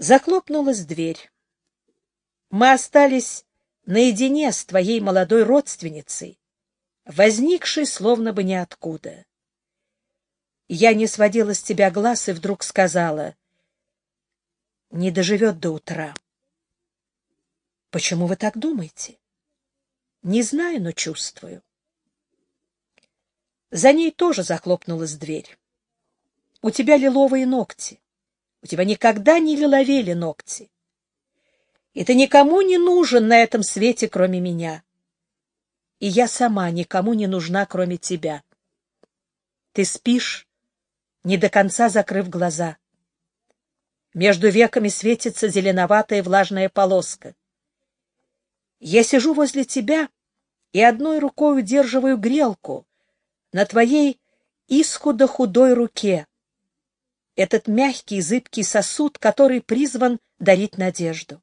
Захлопнулась дверь. Мы остались наедине с твоей молодой родственницей, возникшей словно бы ниоткуда. Я не сводила с тебя глаз и вдруг сказала, не доживет до утра. Почему вы так думаете? Не знаю, но чувствую. За ней тоже захлопнулась дверь. У тебя лиловые ногти. У тебя никогда не лиловели ногти. И ты никому не нужен на этом свете, кроме меня. И я сама никому не нужна, кроме тебя. Ты спишь, не до конца закрыв глаза. Между веками светится зеленоватая влажная полоска. Я сижу возле тебя и одной рукой удерживаю грелку на твоей исхудо худой руке. Этот мягкий, зыбкий сосуд, который призван дарить надежду.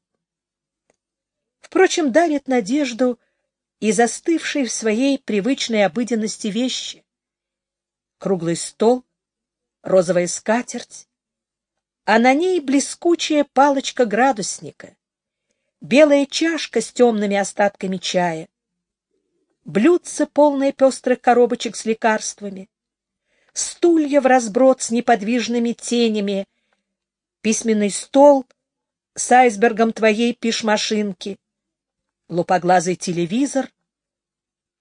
Впрочем, дарит надежду и застывшие в своей привычной обыденности вещи. Круглый стол, розовая скатерть, а на ней блескучая палочка градусника, белая чашка с темными остатками чая, блюдце, полное пестрых коробочек с лекарствами, стулья в разброд с неподвижными тенями, письменный стол с айсбергом твоей пишмашинки, лупоглазый телевизор,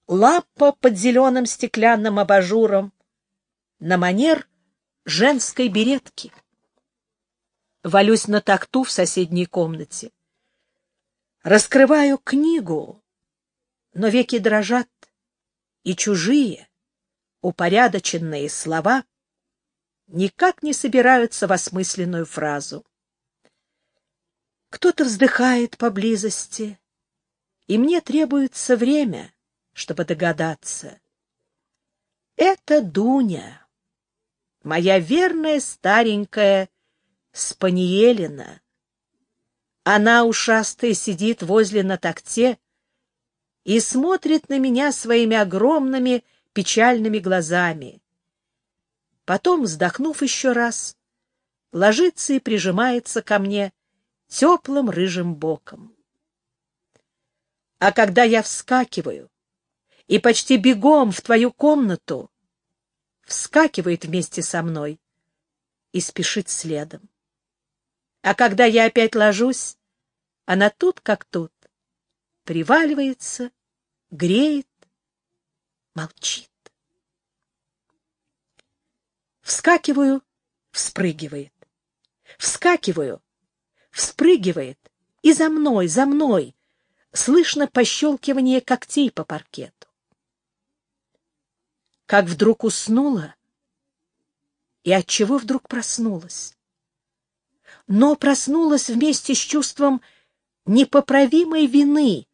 лампа под зеленым стеклянным абажуром, на манер женской беретки. Валюсь на такту в соседней комнате. Раскрываю книгу, но веки дрожат, и чужие, упорядоченные слова никак не собираются в осмысленную фразу. Кто-то вздыхает поблизости, и мне требуется время, чтобы догадаться. Это Дуня, моя верная старенькая Спаниелина. Она, ушастая, сидит возле на такте и смотрит на меня своими огромными печальными глазами. Потом, вздохнув еще раз, ложится и прижимается ко мне теплым рыжим боком. А когда я вскакиваю и почти бегом в твою комнату, вскакивает вместе со мной и спешит следом. А когда я опять ложусь, она тут как тут, приваливается, греет, молчит. Вскакиваю, вспрыгивает. Вскакиваю, вспрыгивает, и за мной, за мной, слышно пощелкивание когтей по паркету. Как вдруг уснула, и от чего вдруг проснулась? Но проснулась вместе с чувством непоправимой вины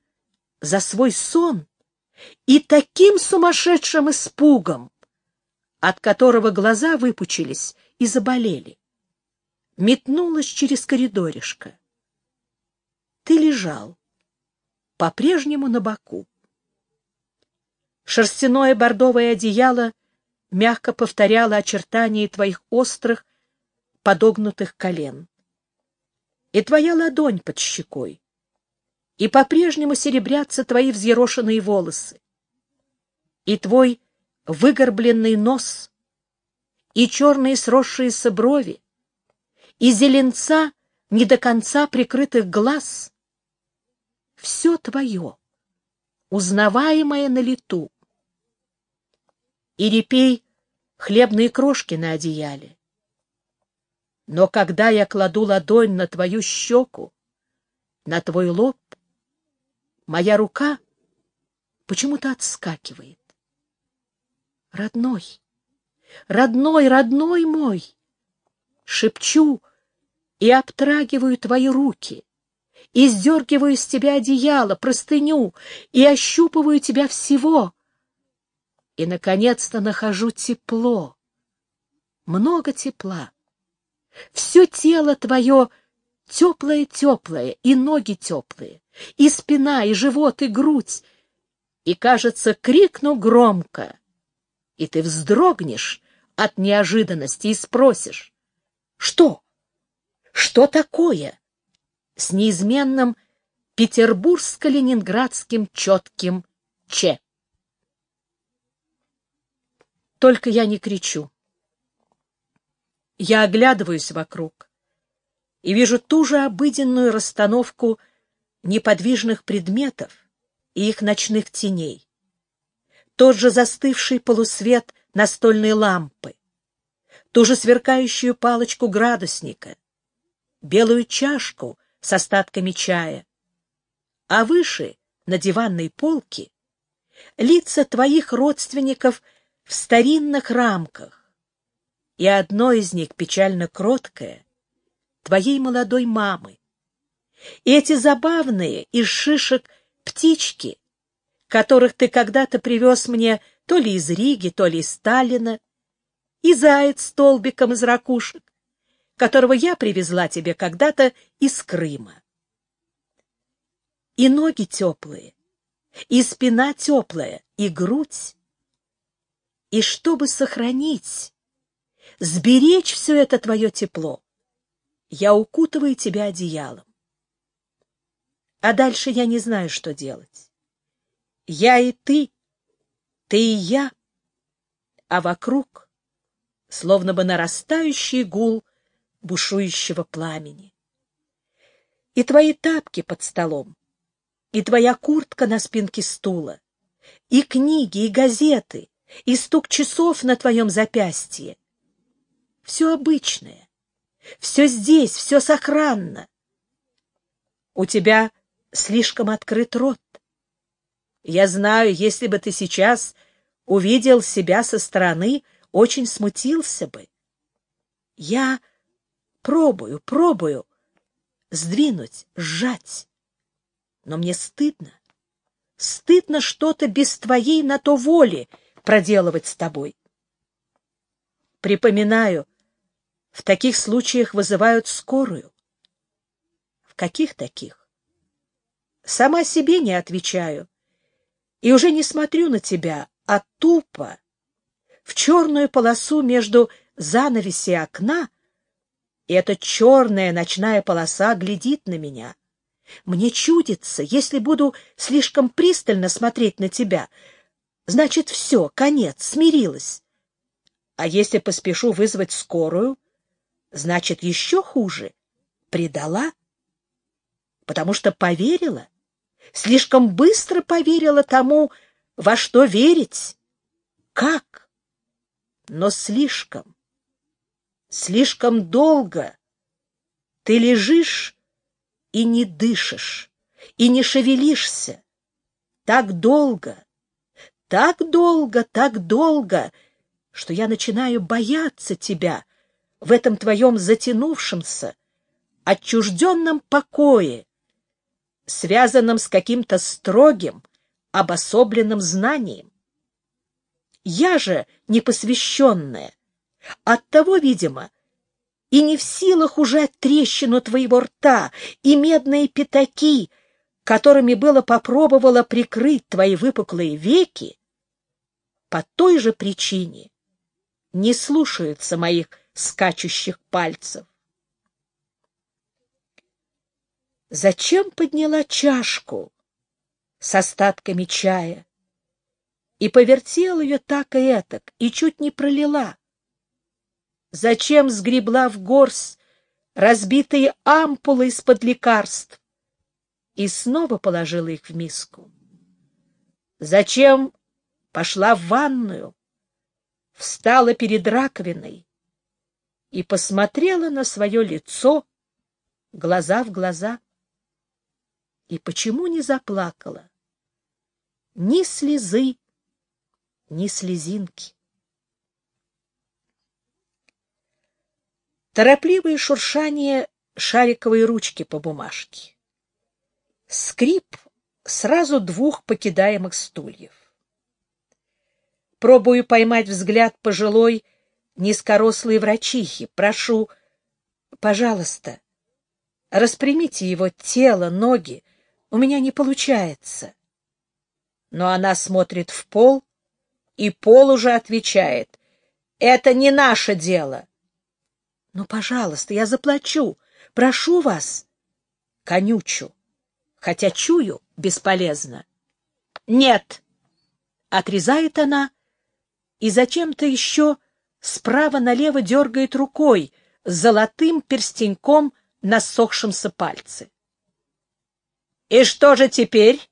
за свой сон и таким сумасшедшим испугом, от которого глаза выпучились и заболели. Метнулась через коридоришко. Ты лежал по-прежнему на боку. Шерстяное бордовое одеяло мягко повторяло очертания твоих острых, подогнутых колен. И твоя ладонь под щекой, и по-прежнему серебрятся твои взъерошенные волосы, и твой выгорбленный нос, и черные сросшиеся брови, и зеленца не до конца прикрытых глаз — все твое, узнаваемое на лету. И репей хлебные крошки на одеяле. Но когда я кладу ладонь на твою щеку, на твой лоб, моя рука почему-то отскакивает. Родной, родной, родной мой, шепчу и обтрагиваю твои руки, и сдергиваю с тебя одеяло, простыню, и ощупываю тебя всего. И, наконец-то, нахожу тепло, много тепла. Все тело твое теплое-теплое, и ноги теплые, и спина, и живот, и грудь. И, кажется, крикну громко, и ты вздрогнешь от неожиданности и спросишь, «Что? Что такое? С неизменным петербургско-ленинградским четким «Ч». Только я не кричу. Я оглядываюсь вокруг и вижу ту же обыденную расстановку неподвижных предметов и их ночных теней. Тот же застывший полусвет настольной лампы, ту же сверкающую палочку градусника, белую чашку с остатками чая, а выше, на диванной полке, лица твоих родственников в старинных рамках, и одно из них печально кроткое, твоей молодой мамы. И эти забавные из шишек птички, которых ты когда-то привез мне то ли из Риги, то ли из Сталина, и заяц столбиком из ракушек, которого я привезла тебе когда-то из Крыма. И ноги теплые, и спина теплая, и грудь. И чтобы сохранить, сберечь все это твое тепло, я укутываю тебя одеялом. А дальше я не знаю, что делать. Я и ты, ты и я, а вокруг словно бы нарастающий гул бушующего пламени. И твои тапки под столом, и твоя куртка на спинке стула, и книги, и газеты, и стук часов на твоем запястье. Все обычное, все здесь, все сохранно. У тебя слишком открыт рот. Я знаю, если бы ты сейчас увидел себя со стороны, очень смутился бы. Я пробую, пробую сдвинуть, сжать. Но мне стыдно. Стыдно что-то без твоей на то воли проделывать с тобой. Припоминаю, в таких случаях вызывают скорую. В каких таких? Сама себе не отвечаю. И уже не смотрю на тебя, а тупо, в черную полосу между занавеси окна, и эта черная ночная полоса глядит на меня. Мне чудится, если буду слишком пристально смотреть на тебя, значит, все, конец, смирилась. А если поспешу вызвать скорую, значит, еще хуже, предала, потому что поверила, слишком быстро поверила тому, во что верить. Как? Но слишком, слишком долго ты лежишь и не дышишь, и не шевелишься. Так долго, так долго, так долго, что я начинаю бояться тебя в этом твоем затянувшемся, отчужденном покое, связанном с каким-то строгим, обособленным знанием. Я же непосвященная, оттого, видимо, и не в силах ужать трещину твоего рта и медные пятаки, которыми было попробовала прикрыть твои выпуклые веки, по той же причине не слушаются моих скачущих пальцев. Зачем подняла чашку с остатками чая и повертела ее так и этак, и чуть не пролила? Зачем сгребла в горсть разбитые ампулы из-под лекарств и снова положила их в миску? Зачем пошла в ванную, встала перед раковиной и посмотрела на свое лицо, глаза в глаза? И почему не заплакала? Ни слезы, ни слезинки. Торопливое шуршание шариковой ручки по бумажке. Скрип сразу двух покидаемых стульев. Пробую поймать взгляд пожилой, низкорослой врачихи. Прошу, пожалуйста, распрямите его тело, ноги. У меня не получается. Но она смотрит в пол, и пол уже отвечает. Это не наше дело. Ну, пожалуйста, я заплачу. прошу вас, конючу, хотя чую бесполезно. Нет, отрезает она и зачем-то еще справа налево дергает рукой с золотым перстеньком на сохшемся пальце. «И что же теперь?»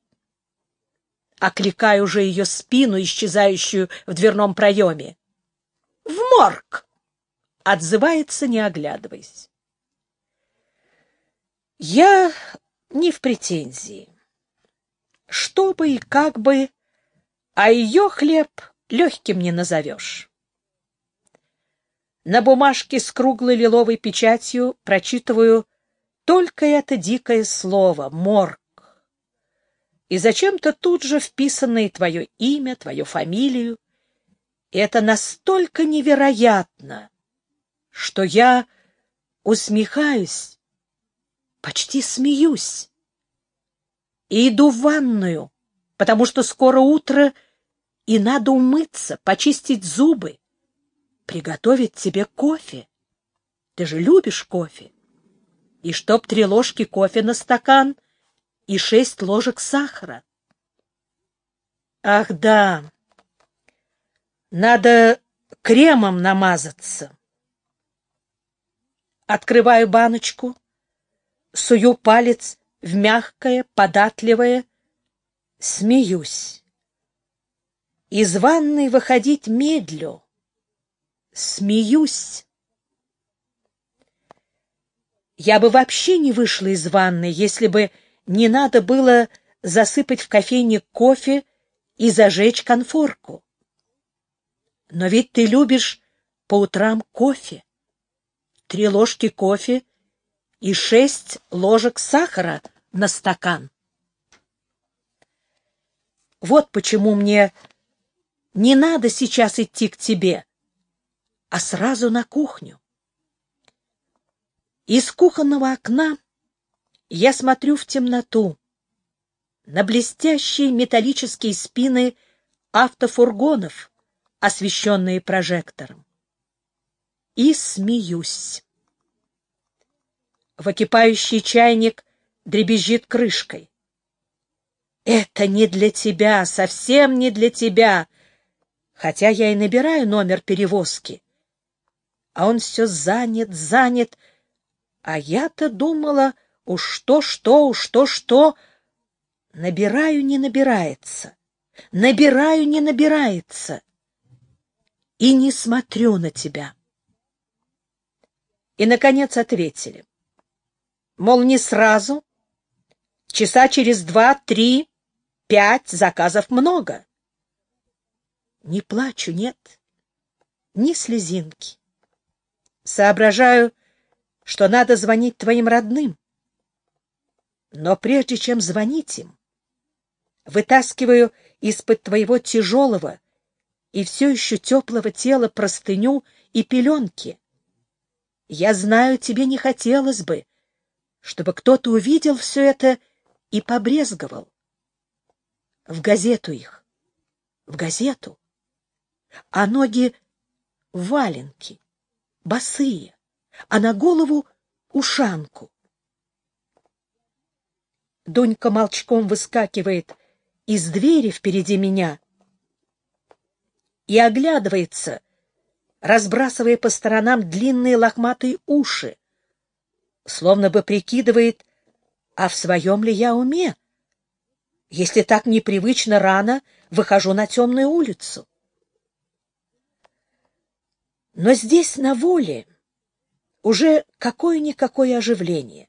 Окликаю уже ее спину, исчезающую в дверном проеме. «В морг!» — отзывается, не оглядываясь. Я не в претензии. Что бы и как бы, а ее хлеб легким не назовешь. На бумажке с круглой лиловой печатью прочитываю только это дикое слово «морг». И зачем-то тут же вписанное твое имя, твою фамилию. И это настолько невероятно, что я усмехаюсь, почти смеюсь. И иду в ванную, потому что скоро утро, и надо умыться, почистить зубы приготовить тебе кофе. Ты же любишь кофе. И чтоб три ложки кофе на стакан и шесть ложек сахара. Ах, да, надо кремом намазаться. Открываю баночку, сую палец в мягкое, податливое, смеюсь. Из ванной выходить медлю, смеюсь. Я бы вообще не вышла из ванны, если бы не надо было засыпать в кофейник кофе и зажечь конфорку. Но ведь ты любишь по утрам кофе. Три ложки кофе и шесть ложек сахара на стакан. Вот почему мне не надо сейчас идти к тебе а сразу на кухню. Из кухонного окна я смотрю в темноту на блестящие металлические спины автофургонов, освещенные прожектором, и смеюсь. Выкипающий чайник дребезжит крышкой. Это не для тебя, совсем не для тебя, хотя я и набираю номер перевозки а он все занят, занят. А я-то думала, уж что-что, уж что-что. Набираю, не набирается. Набираю, не набирается. И не смотрю на тебя. И, наконец, ответили. Мол, не сразу. Часа через два, три, пять заказов много. Не плачу, нет, ни слезинки. Соображаю, что надо звонить твоим родным. Но прежде чем звонить им, вытаскиваю из-под твоего тяжелого и все еще теплого тела простыню и пеленки. Я знаю, тебе не хотелось бы, чтобы кто-то увидел все это и побрезговал. В газету их, в газету. А ноги — валенки босые, а на голову ушанку. Дунька молчком выскакивает из двери впереди меня и оглядывается, разбрасывая по сторонам длинные лохматые уши, словно бы прикидывает, а в своем ли я уме, если так непривычно рано выхожу на темную улицу. Но здесь, на воле, уже какое-никакое оживление.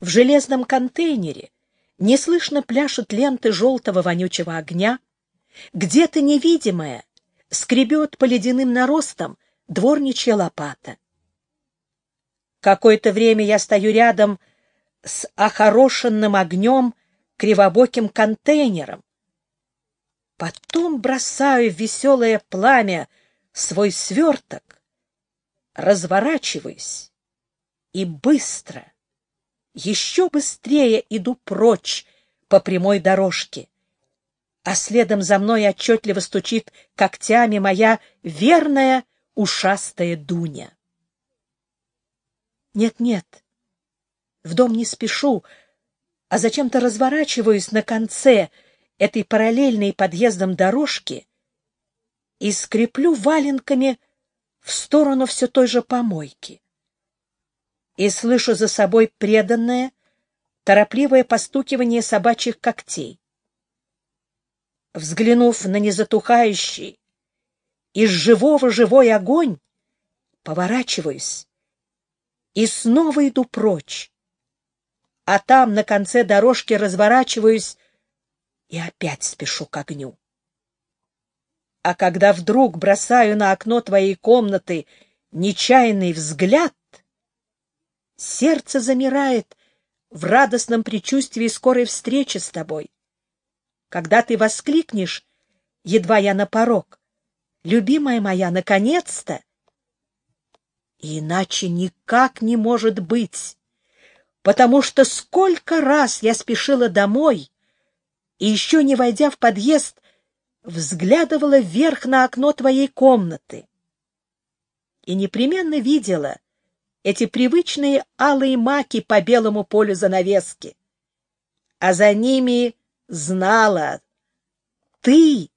В железном контейнере неслышно пляшут ленты желтого вонючего огня, где-то невидимая скребет по ледяным наростам дворничья лопата. Какое-то время я стою рядом с охорошенным огнем кривобоким контейнером. Потом бросаю в веселое пламя свой сверток разворачиваюсь и быстро, еще быстрее иду прочь по прямой дорожке, а следом за мной отчетливо стучит когтями моя верная ушастая Дуня. Нет-нет, в дом не спешу, а зачем-то разворачиваюсь на конце этой параллельной подъездом дорожки и скреплю валенками в сторону все той же помойки. И слышу за собой преданное, торопливое постукивание собачьих когтей. Взглянув на незатухающий, из живого живой огонь, поворачиваюсь и снова иду прочь. А там, на конце дорожки, разворачиваюсь и опять спешу к огню. А когда вдруг бросаю на окно твоей комнаты нечаянный взгляд, сердце замирает в радостном предчувствии скорой встречи с тобой. Когда ты воскликнешь, едва я на порог, «Любимая моя, наконец-то!» Иначе никак не может быть, потому что сколько раз я спешила домой и, еще не войдя в подъезд, взглядывала вверх на окно твоей комнаты и непременно видела эти привычные алые маки по белому полю занавески, а за ними знала ты,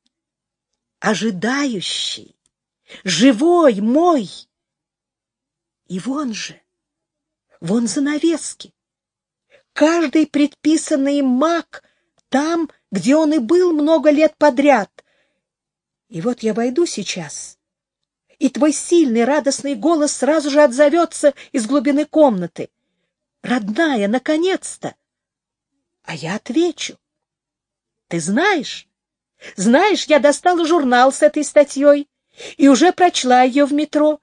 ожидающий, живой мой, и вон же, вон занавески. Каждый предписанный маг там, где он и был много лет подряд. И вот я войду сейчас, и твой сильный радостный голос сразу же отзовется из глубины комнаты. «Родная, наконец-то!» А я отвечу. «Ты знаешь, знаешь, я достала журнал с этой статьей и уже прочла ее в метро.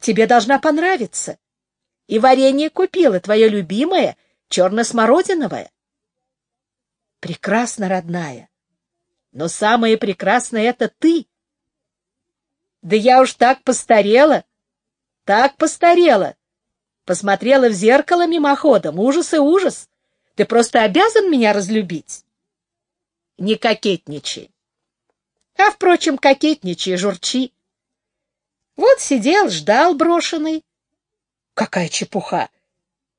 Тебе должна понравиться. И варенье купила, твое любимое, черно-смородиновое. Прекрасно, родная. Но самое прекрасное — это ты. Да я уж так постарела, так постарела. Посмотрела в зеркало мимоходом. Ужас и ужас. Ты просто обязан меня разлюбить. Не кокетничай. А, впрочем, кокетничай, журчи. Вот сидел, ждал брошенный. Какая чепуха!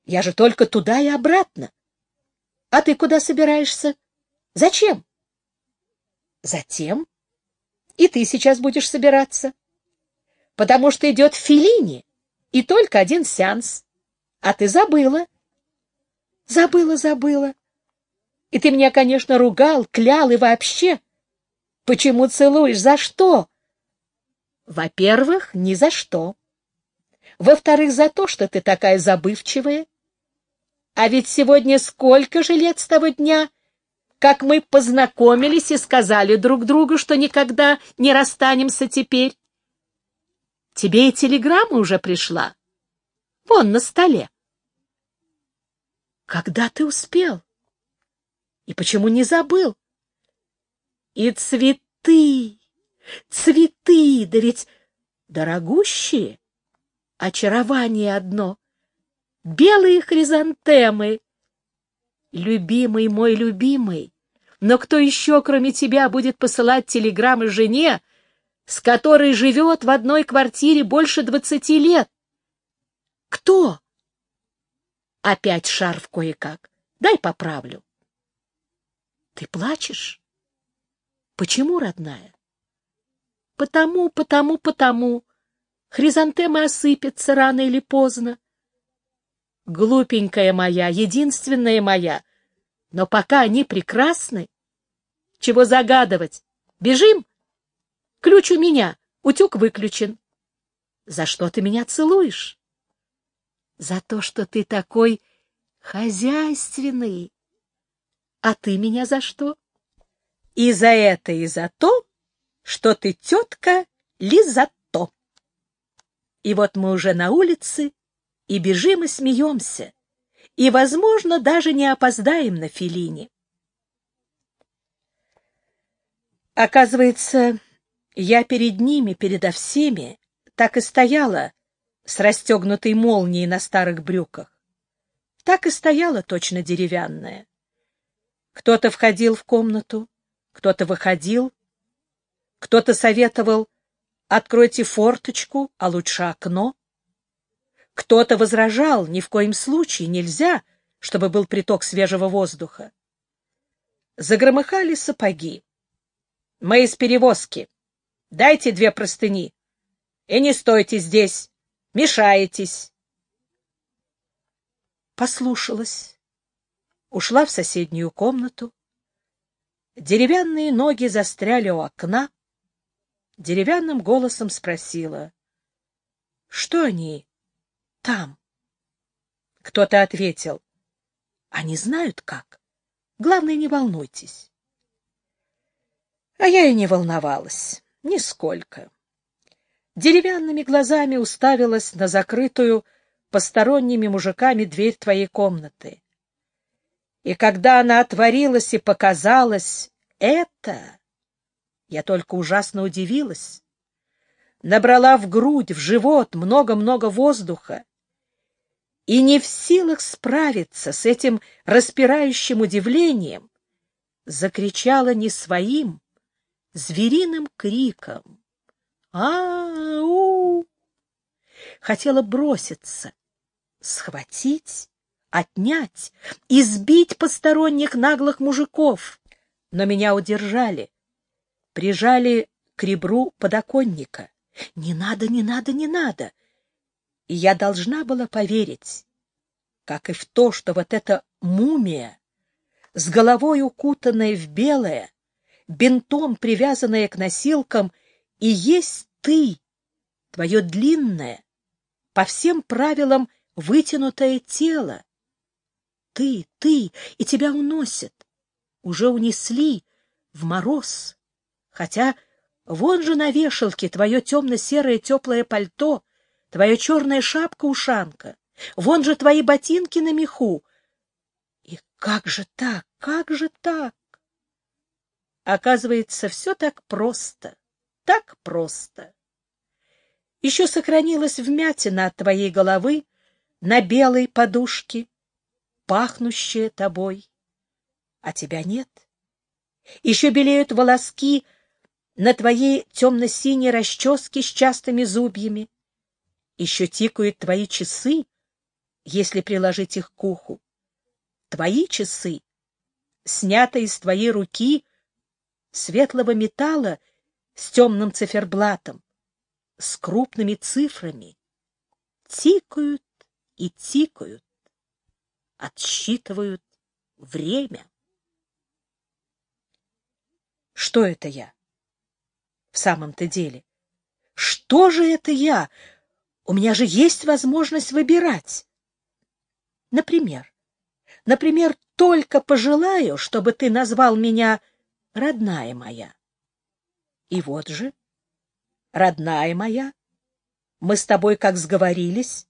Я же только туда и обратно. А ты куда собираешься? Зачем? Затем. И ты сейчас будешь собираться. Потому что идет Филини, и только один сеанс. А ты забыла. Забыла, забыла. И ты меня, конечно, ругал, клял и вообще. Почему целуешь? За что? Во-первых, ни за что. Во-вторых, за то, что ты такая забывчивая. А ведь сегодня сколько же лет с того дня, как мы познакомились и сказали друг другу, что никогда не расстанемся теперь. Тебе и телеграмма уже пришла. Вон на столе. Когда ты успел? И почему не забыл? И цветы, цветы, да ведь дорогущие, очарование одно, белые хризантемы. Любимый мой любимый, но кто еще, кроме тебя, будет посылать телеграммы жене, с которой живет в одной квартире больше двадцати лет? Кто? Опять шарф кое-как. Дай поправлю. Ты плачешь? Почему, родная? Потому, потому, потому. Хризантемы осыпятся рано или поздно. Глупенькая моя, единственная моя. Но пока они прекрасны. Чего загадывать? Бежим? Ключ у меня, утюг выключен. За что ты меня целуешь? За то, что ты такой хозяйственный. А ты меня за что? И за это, и за то, что ты тетка Лизато. И вот мы уже на улице, и бежим и смеемся, и, возможно, даже не опоздаем на Филине. Оказывается, я перед ними, передо всеми, так и стояла с расстегнутой молнией на старых брюках. Так и стояла точно деревянная. Кто-то входил в комнату, кто-то выходил, кто-то советовал «откройте форточку, а лучше окно». Кто-то возражал «ни в коем случае нельзя, чтобы был приток свежего воздуха. Загромыхали сапоги. Мы из перевозки. Дайте две простыни. И не стойте здесь. Мешаетесь. Послушалась. Ушла в соседнюю комнату. Деревянные ноги застряли у окна. Деревянным голосом спросила. — Что они там? Кто-то ответил. — Они знают как. Главное, не волнуйтесь. А я и не волновалась. Нисколько. Деревянными глазами уставилась на закрытую посторонними мужиками дверь твоей комнаты. И когда она отворилась и показалась это, я только ужасно удивилась. Набрала в грудь, в живот много-много воздуха и не в силах справиться с этим распирающим удивлением, закричала не своим, звериным криком. «А-у!» Хотела броситься, схватить, отнять, избить посторонних наглых мужиков, но меня удержали, прижали к ребру подоконника. «Не надо, не надо, не надо!» И я должна была поверить, как и в то, что вот эта мумия, с головой укутанная в белое, бинтом привязанная к носилкам, и есть ты, твое длинное, по всем правилам вытянутое тело. Ты, ты, и тебя уносят. Уже унесли в мороз. Хотя вон же на вешалке твое темно-серое теплое пальто, твоя черная шапка-ушанка, вон же твои ботинки на меху. И как же так, как же так? Оказывается, все так просто, так просто. Еще сохранилась вмятина от твоей головы на белой подушке, пахнущая тобой, а тебя нет. Еще белеют волоски на твоей темно-синей расческе с частыми зубьями. Еще тикают твои часы, если приложить их к уху. Твои часы, снятые из твоей руки светлого металла с темным циферблатом, с крупными цифрами. Тикают и тикают, отсчитывают время. Что это я? В самом-то деле, что же это я? У меня же есть возможность выбирать. Например, например, только пожелаю, чтобы ты назвал меня родная моя. И вот же, родная моя, мы с тобой как сговорились.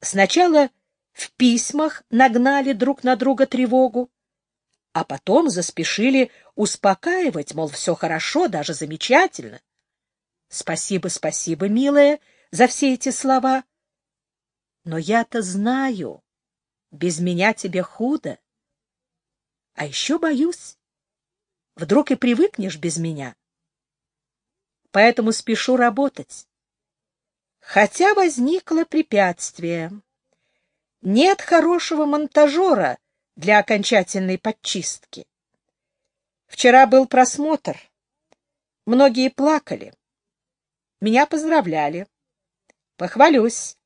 Сначала в письмах нагнали друг на друга тревогу, а потом заспешили успокаивать, мол, все хорошо, даже замечательно. Спасибо, спасибо, милая, за все эти слова. Но я-то знаю, без меня тебе худо. А еще боюсь, Вдруг и привыкнешь без меня. Поэтому спешу работать. Хотя возникло препятствие. Нет хорошего монтажера для окончательной подчистки. Вчера был просмотр. Многие плакали. Меня поздравляли. Похвалюсь.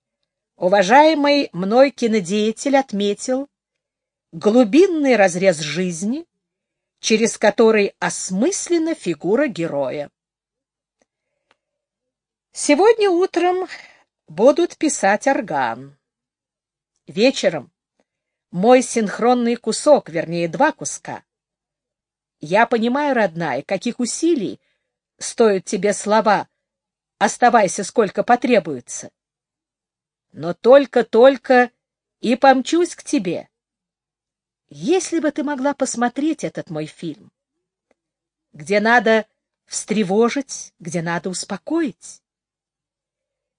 Уважаемый мной кинодеятель отметил глубинный разрез жизни, через который осмыслена фигура героя. Сегодня утром будут писать орган. Вечером мой синхронный кусок, вернее, два куска. Я понимаю, родная, каких усилий стоят тебе слова «оставайся, сколько потребуется». Но только-только и помчусь к тебе. Если бы ты могла посмотреть этот мой фильм, где надо встревожить, где надо успокоить.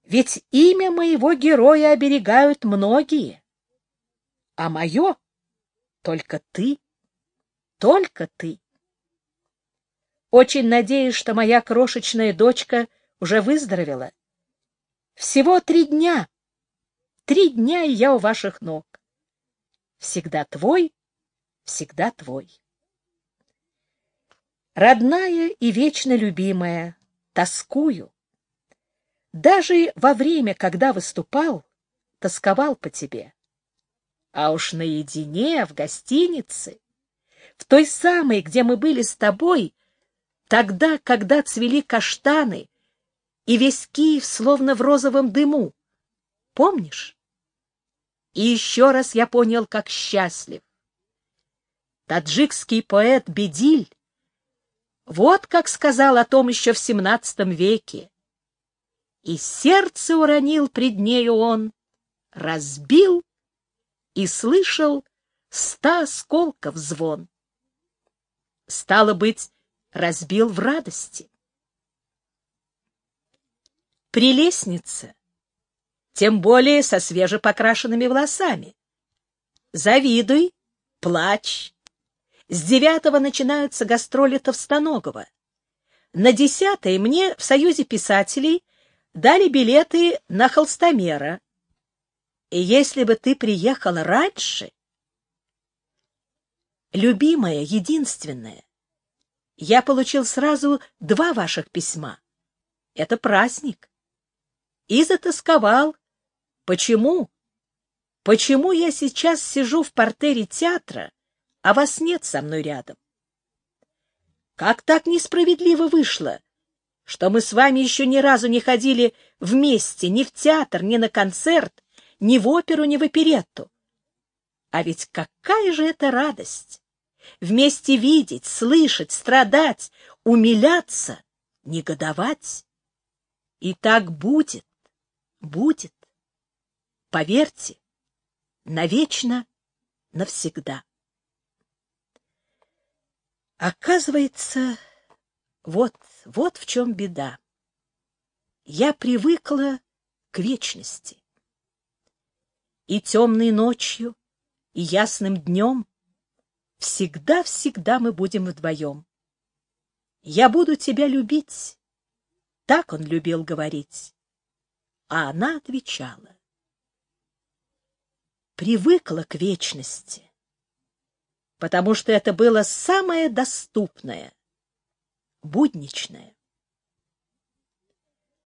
Ведь имя моего героя оберегают многие, а мое — только ты, только ты. Очень надеюсь, что моя крошечная дочка уже выздоровела. Всего три дня. Три дня, и я у ваших ног. Всегда твой, всегда твой. Родная и вечно любимая, тоскую. Даже во время, когда выступал, тосковал по тебе. А уж наедине, в гостинице, в той самой, где мы были с тобой, тогда, когда цвели каштаны, и весь Киев словно в розовом дыму. Помнишь? И еще раз я понял, как счастлив. Таджикский поэт Бедиль вот как сказал о том еще в XVII веке. И сердце уронил пред нею он, разбил и слышал ста осколков звон. Стало быть, разбил в радости. Прелестница, тем более со свежепокрашенными волосами. Завидуй, плачь. С девятого начинаются гастроли Товстоногова. На десятое мне в Союзе писателей дали билеты на холстомера. И если бы ты приехала раньше... Любимая, единственная, я получил сразу два ваших письма. Это праздник и затасковал. Почему? Почему я сейчас сижу в портере театра, а вас нет со мной рядом? Как так несправедливо вышло, что мы с вами еще ни разу не ходили вместе ни в театр, ни на концерт, ни в оперу, ни в оперетту? А ведь какая же это радость! Вместе видеть, слышать, страдать, умиляться, негодовать. И так будет будет. Поверьте, навечно, навсегда. Оказывается, вот, вот в чем беда. Я привыкла к вечности. И темной ночью, и ясным днем всегда-всегда мы будем вдвоем. Я буду тебя любить, так он любил говорить. А она отвечала. Привыкла к вечности, потому что это было самое доступное, будничное.